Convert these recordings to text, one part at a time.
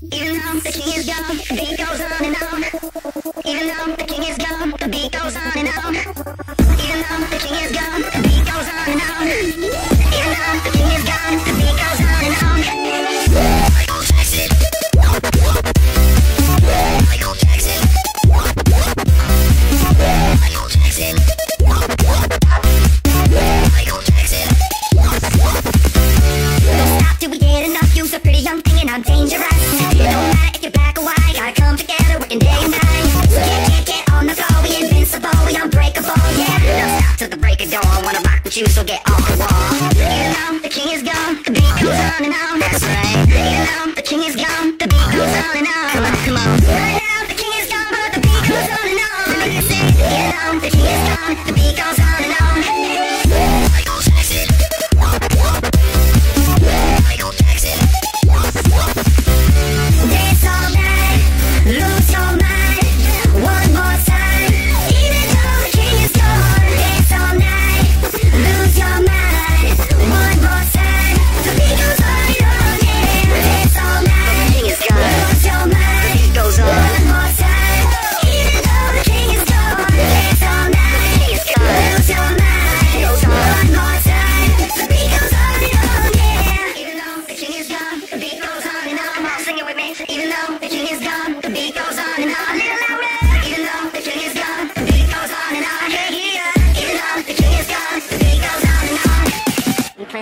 Even though the king is gone, the beat goes on and on. Even though the king is gone, the beat goes on and on. Even though the king is gone, the beat goes on and on. Even though the king is gone, the beat goes on and on. Michael Jackson. Michael Jackson. Michael Jackson. Michael Jackson. Stop till we get enough. You's a pretty young thing and I'm dangerous. Working day and night. So get, get, get on the floor. We invincible, we unbreakable, yeah. Don't stop till the break of dawn. Wanna rock with you, so get off the wall. Even though the king is gone, the beat goes on and on. That's right. Even though the king is gone, the beat goes on and on. Come on, come on.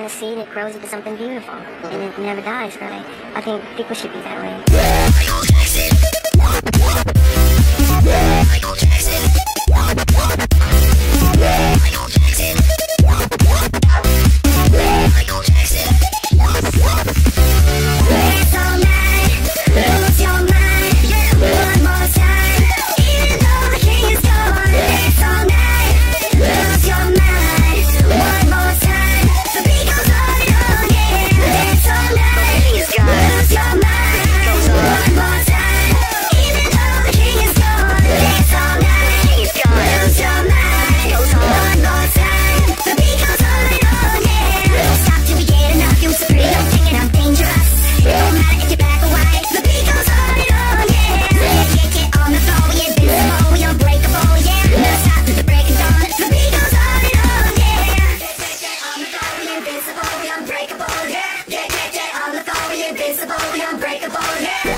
A seed, it grows into something beautiful, and it never dies, really. I think people should be that way. you're invincible, the unbreakable, yeah!